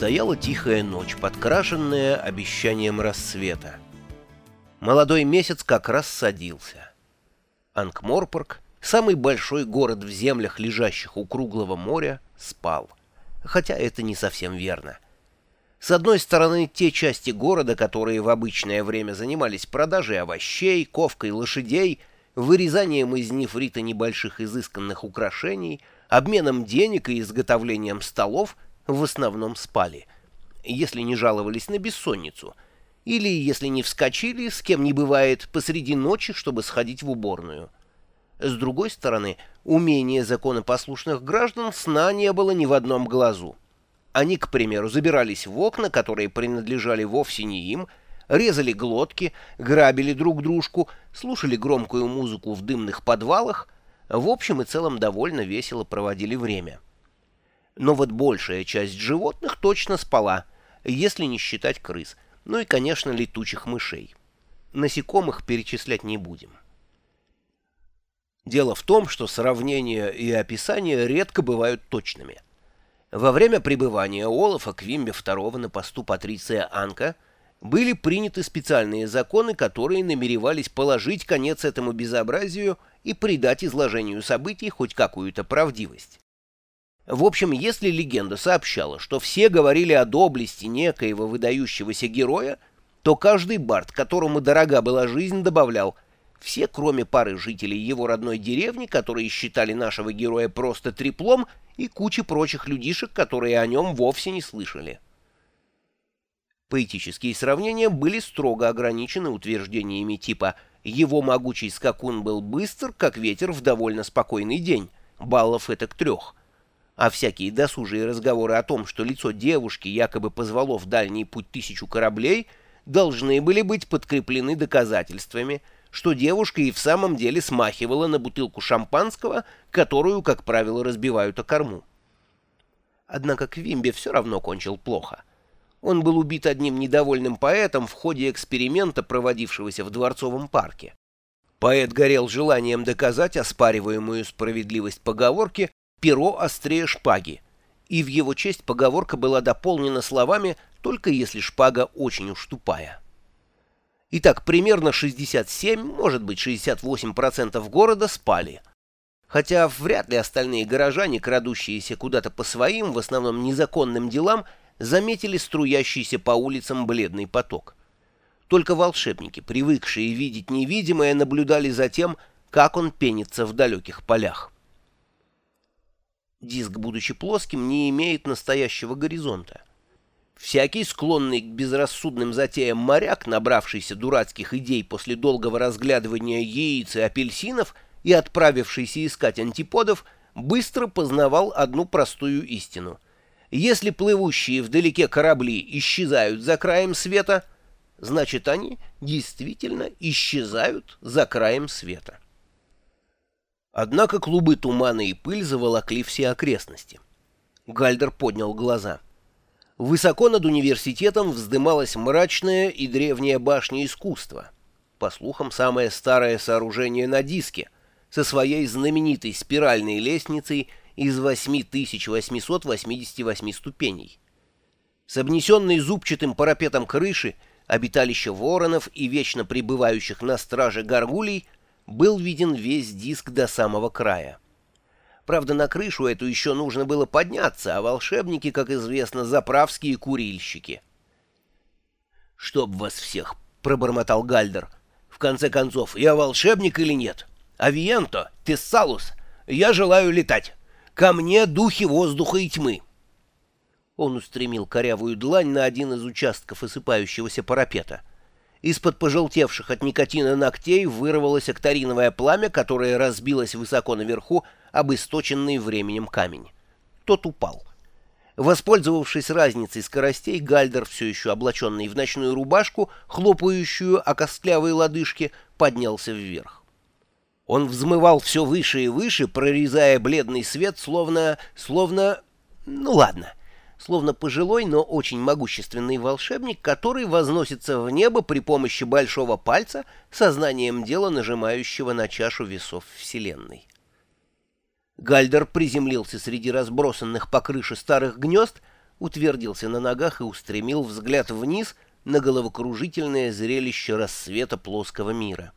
Стояла тихая ночь, подкрашенная обещанием рассвета. Молодой месяц как раз садился. Анкморпорг, самый большой город в землях, лежащих у круглого моря, спал. Хотя это не совсем верно. С одной стороны, те части города, которые в обычное время занимались продажей овощей, ковкой лошадей, вырезанием из нефрита небольших изысканных украшений, обменом денег и изготовлением столов, в основном спали, если не жаловались на бессонницу, или, если не вскочили, с кем не бывает, посреди ночи, чтобы сходить в уборную. С другой стороны, умение законопослушных граждан сна не было ни в одном глазу. Они, к примеру, забирались в окна, которые принадлежали вовсе не им, резали глотки, грабили друг дружку, слушали громкую музыку в дымных подвалах, в общем и целом довольно весело проводили время. Но вот большая часть животных точно спала, если не считать крыс, ну и, конечно, летучих мышей. Насекомых перечислять не будем. Дело в том, что сравнения и описания редко бывают точными. Во время пребывания Олафа Квимбе II на посту Патриция Анка были приняты специальные законы, которые намеревались положить конец этому безобразию и придать изложению событий хоть какую-то правдивость. В общем, если легенда сообщала, что все говорили о доблести некоего выдающегося героя, то каждый бард, которому дорога была жизнь, добавлял «все, кроме пары жителей его родной деревни, которые считали нашего героя просто треплом, и кучи прочих людишек, которые о нем вовсе не слышали». Поэтические сравнения были строго ограничены утверждениями типа «его могучий скакун был быстр, как ветер в довольно спокойный день, баллов это к трех» а всякие досужие разговоры о том, что лицо девушки якобы позвало в дальний путь тысячу кораблей, должны были быть подкреплены доказательствами, что девушка и в самом деле смахивала на бутылку шампанского, которую, как правило, разбивают о корму. Однако Квимби все равно кончил плохо. Он был убит одним недовольным поэтом в ходе эксперимента, проводившегося в Дворцовом парке. Поэт горел желанием доказать оспариваемую справедливость поговорки перо острее шпаги, и в его честь поговорка была дополнена словами «только если шпага очень уж тупая». Итак, примерно 67, может быть 68% города спали. Хотя вряд ли остальные горожане, крадущиеся куда-то по своим, в основном незаконным делам, заметили струящийся по улицам бледный поток. Только волшебники, привыкшие видеть невидимое, наблюдали за тем, как он пенится в далеких полях. Диск, будучи плоским, не имеет настоящего горизонта. Всякий склонный к безрассудным затеям моряк, набравшийся дурацких идей после долгого разглядывания яиц и апельсинов и отправившийся искать антиподов, быстро познавал одну простую истину. Если плывущие вдалеке корабли исчезают за краем света, значит они действительно исчезают за краем света. Однако клубы тумана и пыль заволокли все окрестности. Гальдер поднял глаза. Высоко над университетом вздымалась мрачная и древняя башня искусства. По слухам, самое старое сооружение на диске, со своей знаменитой спиральной лестницей из 8888 ступеней. С обнесенной зубчатым парапетом крыши, обиталище воронов и вечно пребывающих на страже горгулей — был виден весь диск до самого края. Правда, на крышу эту еще нужно было подняться, а волшебники, как известно, заправские курильщики. «Чтоб вас всех!» — пробормотал Гальдер. «В конце концов, я волшебник или нет? Авиенто, Тессалус, я желаю летать. Ко мне духи воздуха и тьмы!» Он устремил корявую длань на один из участков осыпающегося парапета — из-под пожелтевших от никотина ногтей вырвалось акториновое пламя, которое разбилось высоко наверху об источенный временем камень. Тот упал. Воспользовавшись разницей скоростей, Гальдер, все еще облаченный в ночную рубашку, хлопающую о костлявой лодыжке, поднялся вверх. Он взмывал все выше и выше, прорезая бледный свет, словно... словно... ну ладно словно пожилой, но очень могущественный волшебник, который возносится в небо при помощи большого пальца, сознанием дела нажимающего на чашу весов Вселенной. Гальдер приземлился среди разбросанных по крыше старых гнезд, утвердился на ногах и устремил взгляд вниз на головокружительное зрелище рассвета плоского мира.